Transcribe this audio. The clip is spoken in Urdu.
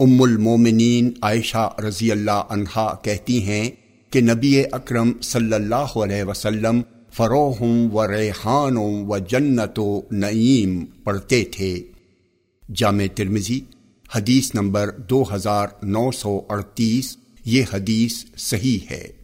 ام المومنین عائشہ رضی اللہ عنہا کہتی ہیں کہ نبی اکرم صلی اللہ علیہ وسلم فروحم و ریحان و جنت و نعیم پڑھتے تھے۔ جامع ترمزی حدیث نمبر دو ہزار نو سو اڑتیس، یہ حدیث صحیح ہے۔